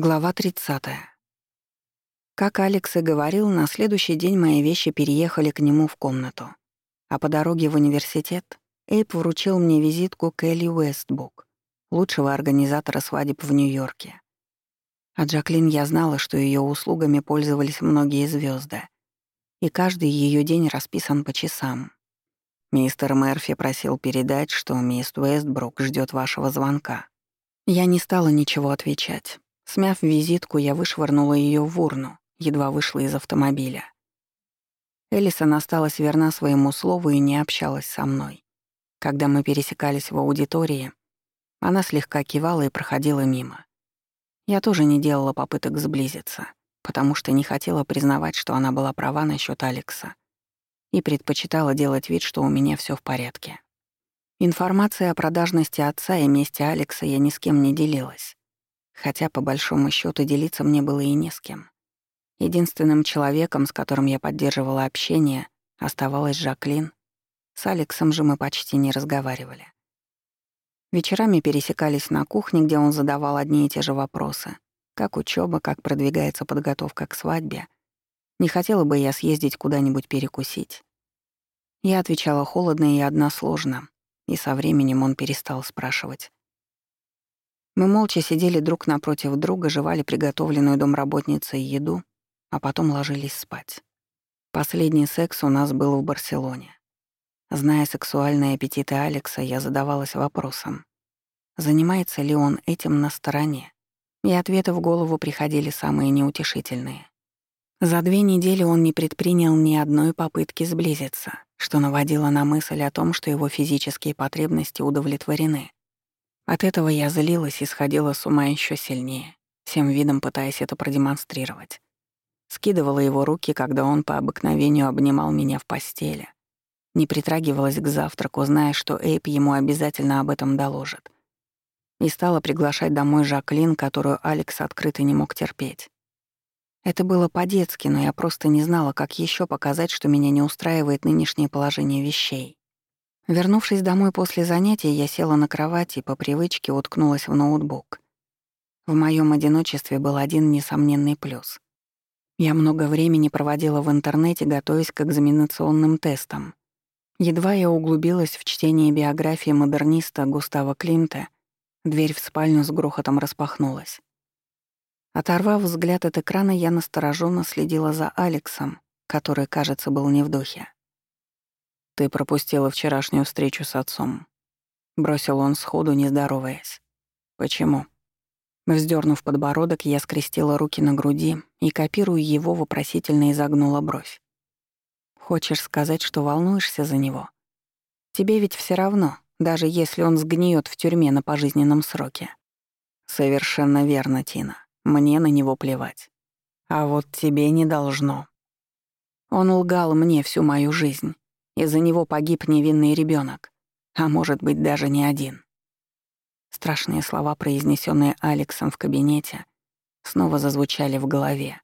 Глава 30. Как Алекс и говорил, на следующий день мои вещи переехали к нему в комнату. А по дороге в университет Эйп вручил мне визитку Келли Уэстбук, лучшего организатора свадеб в Нью-Йорке. А Джаклин я знала, что ее услугами пользовались многие звезды, и каждый ее день расписан по часам. Мистер Мерфи просил передать, что мисс Уэстбрук ждет вашего звонка. Я не стала ничего отвечать. Смяв визитку, я вышвырнула ее в урну, едва вышла из автомобиля. Элисон осталась верна своему слову и не общалась со мной. Когда мы пересекались в аудитории, она слегка кивала и проходила мимо. Я тоже не делала попыток сблизиться, потому что не хотела признавать, что она была права насчет Алекса, и предпочитала делать вид, что у меня все в порядке. Информация о продажности отца и месте Алекса я ни с кем не делилась хотя по большому счету делиться мне было и не с кем. Единственным человеком, с которым я поддерживала общение, оставалась Жаклин. С Алексом же мы почти не разговаривали. Вечерами пересекались на кухне, где он задавал одни и те же вопросы. Как учеба, как продвигается подготовка к свадьбе. Не хотела бы я съездить куда-нибудь перекусить. Я отвечала холодно и односложно, и со временем он перестал спрашивать. Мы молча сидели друг напротив друга, жевали приготовленную домработницей еду, а потом ложились спать. Последний секс у нас был в Барселоне. Зная сексуальные аппетиты Алекса, я задавалась вопросом, занимается ли он этим на стороне, и ответы в голову приходили самые неутешительные. За две недели он не предпринял ни одной попытки сблизиться, что наводило на мысль о том, что его физические потребности удовлетворены. От этого я злилась и сходила с ума еще сильнее, всем видом пытаясь это продемонстрировать. Скидывала его руки, когда он по обыкновению обнимал меня в постели. Не притрагивалась к завтраку, зная, что Эйп ему обязательно об этом доложит. И стала приглашать домой Жаклин, которую Алекс открыто не мог терпеть. Это было по-детски, но я просто не знала, как еще показать, что меня не устраивает нынешнее положение вещей. Вернувшись домой после занятия, я села на кровати и по привычке уткнулась в ноутбук. В моем одиночестве был один несомненный плюс. Я много времени проводила в интернете, готовясь к экзаменационным тестам. Едва я углубилась в чтение биографии модерниста Густава Климта, дверь в спальню с грохотом распахнулась. Оторвав взгляд от экрана, я настороженно следила за Алексом, который, кажется, был не в духе. «Ты пропустила вчерашнюю встречу с отцом». Бросил он сходу, не здороваясь. «Почему?» Вздернув подбородок, я скрестила руки на груди и, копируя его, вопросительно изогнула бровь. «Хочешь сказать, что волнуешься за него? Тебе ведь все равно, даже если он сгниет в тюрьме на пожизненном сроке». «Совершенно верно, Тина. Мне на него плевать. А вот тебе не должно». Он лгал мне всю мою жизнь, из-за него погиб невинный ребенок, а может быть даже не один. Страшные слова, произнесенные Алексом в кабинете, снова зазвучали в голове.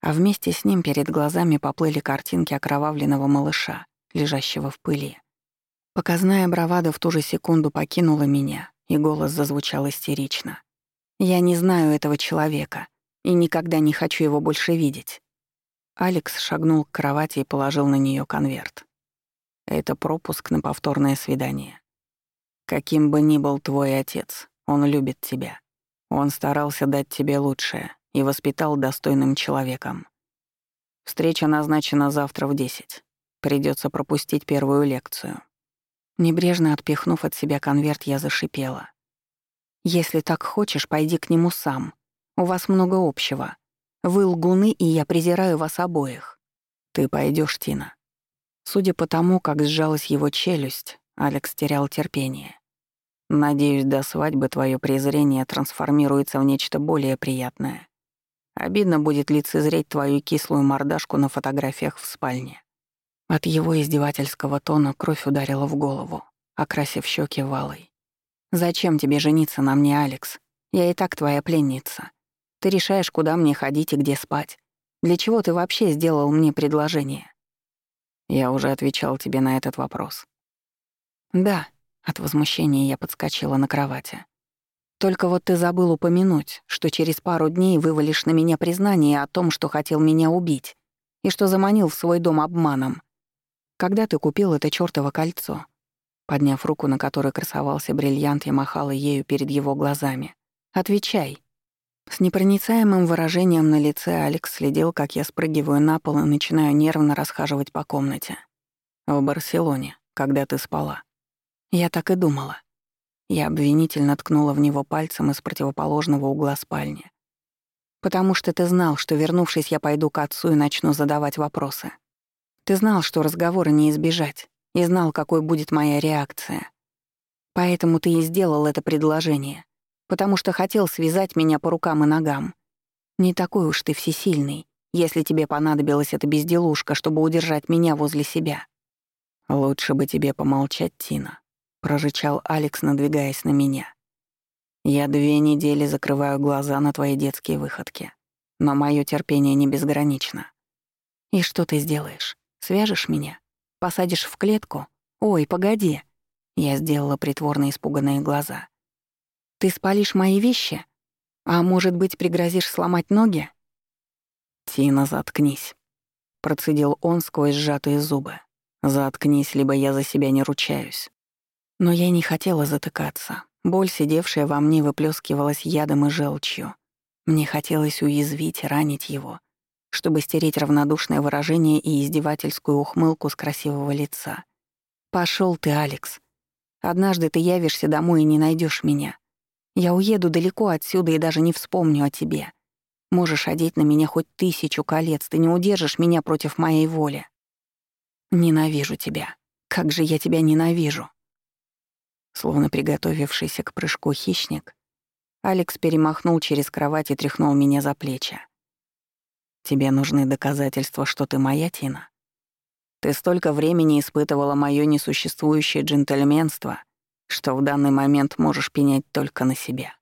А вместе с ним перед глазами поплыли картинки окровавленного малыша, лежащего в пыли. Показная бравада в ту же секунду покинула меня, и голос зазвучал истерично. «Я не знаю этого человека и никогда не хочу его больше видеть. Алекс шагнул к кровати и положил на нее конверт. Это пропуск на повторное свидание. Каким бы ни был твой отец, он любит тебя. Он старался дать тебе лучшее и воспитал достойным человеком. Встреча назначена завтра в десять. Придется пропустить первую лекцию. Небрежно отпихнув от себя конверт, я зашипела. «Если так хочешь, пойди к нему сам. У вас много общего. Вы лгуны, и я презираю вас обоих. Ты пойдешь, Тина. Судя по тому, как сжалась его челюсть, Алекс терял терпение. Надеюсь, до свадьбы твое презрение трансформируется в нечто более приятное. Обидно будет лицезреть твою кислую мордашку на фотографиях в спальне. От его издевательского тона кровь ударила в голову, окрасив щеки валой. «Зачем тебе жениться на мне, Алекс? Я и так твоя пленница. Ты решаешь, куда мне ходить и где спать. Для чего ты вообще сделал мне предложение?» Я уже отвечал тебе на этот вопрос. «Да», — от возмущения я подскочила на кровати. Только вот ты забыл упомянуть, что через пару дней вывалишь на меня признание о том, что хотел меня убить, и что заманил в свой дом обманом. Когда ты купил это чёртово кольцо?» Подняв руку, на которой красовался бриллиант, я махала ею перед его глазами. «Отвечай». С непроницаемым выражением на лице Алекс следил, как я спрыгиваю на пол и начинаю нервно расхаживать по комнате. «В Барселоне, когда ты спала». Я так и думала. Я обвинительно ткнула в него пальцем из противоположного угла спальни. «Потому что ты знал, что, вернувшись, я пойду к отцу и начну задавать вопросы. Ты знал, что разговора не избежать, и знал, какой будет моя реакция. Поэтому ты и сделал это предложение, потому что хотел связать меня по рукам и ногам. Не такой уж ты всесильный, если тебе понадобилась эта безделушка, чтобы удержать меня возле себя». «Лучше бы тебе помолчать, Тина», прорычал Алекс, надвигаясь на меня. Я две недели закрываю глаза на твои детские выходки, но мое терпение не безгранично. И что ты сделаешь? Свяжешь меня? Посадишь в клетку? Ой, погоди. Я сделала притворно испуганные глаза. Ты спалишь мои вещи? А может быть, пригрозишь сломать ноги? Тина, заткнись. Процедил он сквозь сжатые зубы. Заткнись, либо я за себя не ручаюсь. Но я не хотела затыкаться. Боль, сидевшая во мне, выплескивалась ядом и желчью. Мне хотелось уязвить, ранить его, чтобы стереть равнодушное выражение и издевательскую ухмылку с красивого лица. Пошел ты, Алекс. Однажды ты явишься домой и не найдешь меня. Я уеду далеко отсюда и даже не вспомню о тебе. Можешь одеть на меня хоть тысячу колец, ты не удержишь меня против моей воли. Ненавижу тебя. Как же я тебя ненавижу. Словно приготовившийся к прыжку хищник, Алекс перемахнул через кровать и тряхнул меня за плечи. «Тебе нужны доказательства, что ты моя, Тина? Ты столько времени испытывала моё несуществующее джентльменство, что в данный момент можешь пенять только на себя».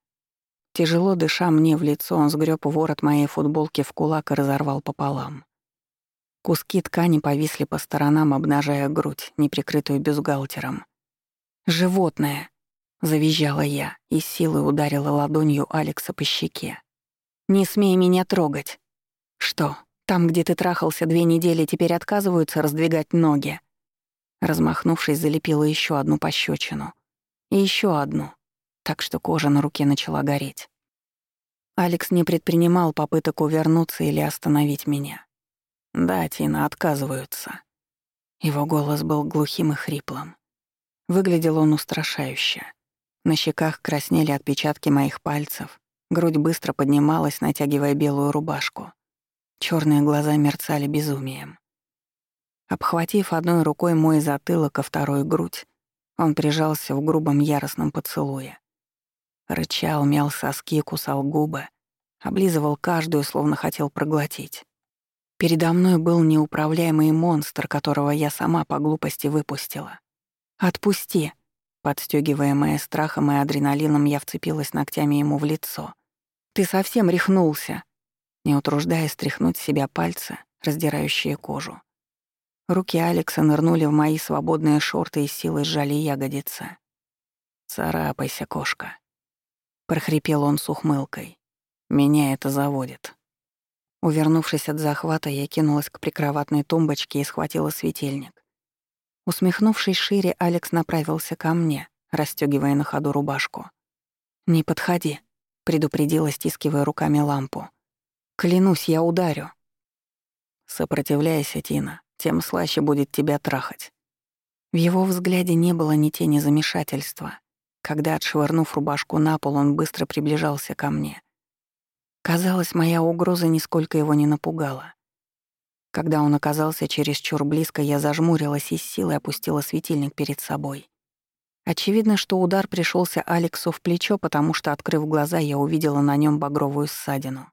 Тяжело дыша мне в лицо, он сгреб ворот моей футболки в кулак и разорвал пополам. Куски ткани повисли по сторонам, обнажая грудь, неприкрытую бюстгальтером. «Животное!» — завизжала я и силой ударила ладонью Алекса по щеке. «Не смей меня трогать!» «Что, там, где ты трахался две недели, теперь отказываются раздвигать ноги?» Размахнувшись, залепила еще одну пощечину. И еще одну, так что кожа на руке начала гореть. Алекс не предпринимал попыток увернуться или остановить меня. «Да, Тина, отказываются». Его голос был глухим и хриплым. Выглядел он устрашающе. На щеках краснели отпечатки моих пальцев, грудь быстро поднималась, натягивая белую рубашку. Черные глаза мерцали безумием. Обхватив одной рукой мой затылок, а второй — грудь, он прижался в грубом яростном поцелуе. Рычал, мял соски, кусал губы, облизывал каждую, словно хотел проглотить. Передо мной был неуправляемый монстр, которого я сама по глупости выпустила. «Отпусти!» Подстёгиваемая страхом и адреналином, я вцепилась ногтями ему в лицо. «Ты совсем рехнулся!» Не утруждая стряхнуть себя пальцы, раздирающие кожу. Руки Алекса нырнули в мои свободные шорты и силой сжали ягодицы. «Царапайся, кошка!» Прохрипел он с ухмылкой. «Меня это заводит». Увернувшись от захвата, я кинулась к прикроватной тумбочке и схватила светильник. Усмехнувшись шире, Алекс направился ко мне, расстёгивая на ходу рубашку. «Не подходи», — предупредила, стискивая руками лампу. «Клянусь, я ударю». «Сопротивляйся, Тина, тем слаще будет тебя трахать». В его взгляде не было ни тени замешательства. Когда, отшвырнув рубашку на пол, он быстро приближался ко мне. Казалось, моя угроза нисколько его не напугала. Когда он оказался чересчур близко, я зажмурилась и с силой опустила светильник перед собой. Очевидно, что удар пришелся Алексу в плечо, потому что, открыв глаза, я увидела на нем багровую ссадину.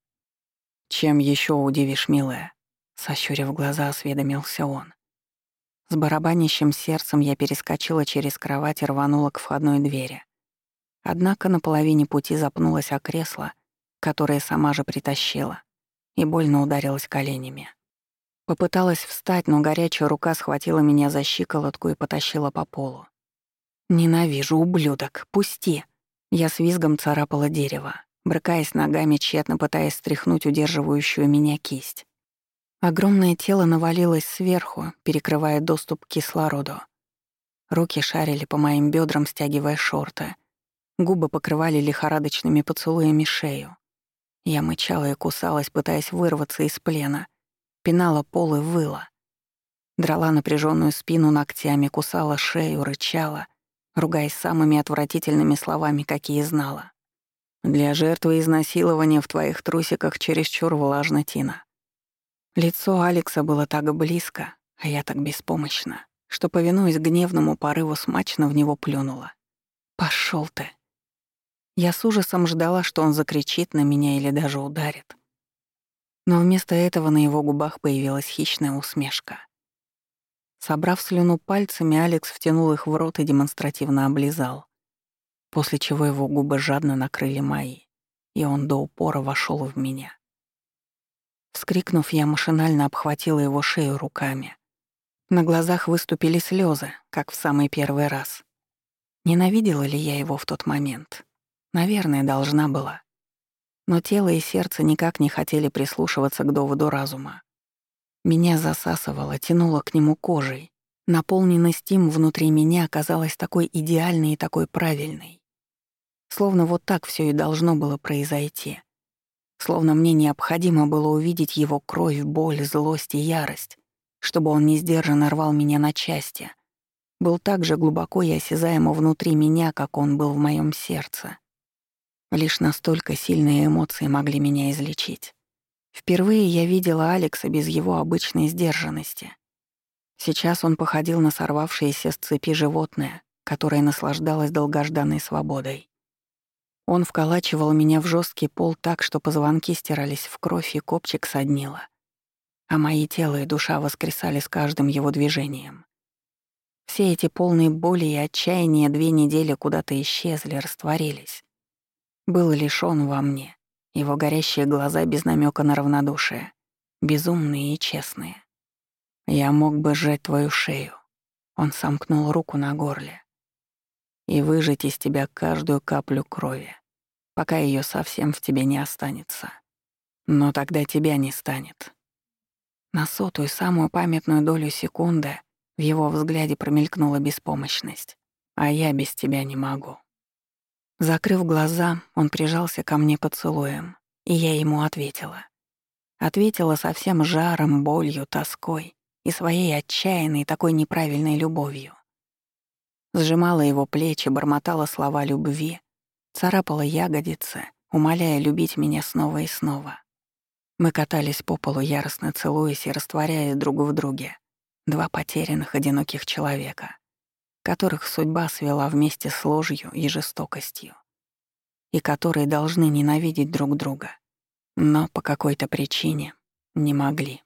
«Чем еще удивишь, милая?» — сощурив глаза, осведомился он. С барабанящим сердцем я перескочила через кровать и рванула к входной двери. Однако на половине пути запнулась о кресло, которое сама же притащила, и больно ударилась коленями. Попыталась встать, но горячая рука схватила меня за щиколотку и потащила по полу. «Ненавижу, ублюдок, пусти!» Я с визгом царапала дерево, брыкаясь ногами, тщетно пытаясь стряхнуть удерживающую меня кисть. Огромное тело навалилось сверху, перекрывая доступ к кислороду. Руки шарили по моим бедрам, стягивая шорты. Губы покрывали лихорадочными поцелуями шею. Я мычала и кусалась, пытаясь вырваться из плена. Пинала пол и выла. Драла напряженную спину ногтями, кусала шею, рычала, ругаясь самыми отвратительными словами, какие знала. Для жертвы изнасилования в твоих трусиках чересчур влажно, Тина. Лицо Алекса было так близко, а я так беспомощна, что, повинуясь гневному порыву, смачно в него плюнула. «Пошёл ты!» Я с ужасом ждала, что он закричит на меня или даже ударит. Но вместо этого на его губах появилась хищная усмешка. Собрав слюну пальцами, Алекс втянул их в рот и демонстративно облизал после чего его губы жадно накрыли мои, и он до упора вошел в меня. Вскрикнув, я машинально обхватила его шею руками. На глазах выступили слезы, как в самый первый раз. Ненавидела ли я его в тот момент? Наверное, должна была. Но тело и сердце никак не хотели прислушиваться к доводу разума. Меня засасывало, тянуло к нему кожей. Наполненность им внутри меня оказалась такой идеальной и такой правильной. Словно вот так все и должно было произойти. Словно мне необходимо было увидеть его кровь, боль, злость и ярость, чтобы он несдержанно рвал меня на части. Был так же глубоко и осязаемо внутри меня, как он был в моем сердце. Лишь настолько сильные эмоции могли меня излечить. Впервые я видела Алекса без его обычной сдержанности. Сейчас он походил на сорвавшееся с цепи животное, которое наслаждалось долгожданной свободой. Он вколачивал меня в жесткий пол так, что позвонки стирались в кровь и копчик соднило. А мои тело и душа воскресали с каждым его движением. Все эти полные боли и отчаяния две недели куда-то исчезли, растворились. Был лишь он во мне, его горящие глаза без намека на равнодушие, безумные и честные. Я мог бы сжать твою шею. Он сомкнул руку на горле. И выжать из тебя каждую каплю крови пока ее совсем в тебе не останется. Но тогда тебя не станет. На сотую, самую памятную долю секунды в его взгляде промелькнула беспомощность. А я без тебя не могу. Закрыв глаза, он прижался ко мне поцелуем, и я ему ответила. Ответила со всем жаром, болью, тоской и своей отчаянной, такой неправильной любовью. Сжимала его плечи, бормотала слова любви, царапала ягодицы, умоляя любить меня снова и снова. Мы катались по полу, яростно целуясь и растворяясь друг в друге. Два потерянных, одиноких человека, которых судьба свела вместе с ложью и жестокостью, и которые должны ненавидеть друг друга, но по какой-то причине не могли.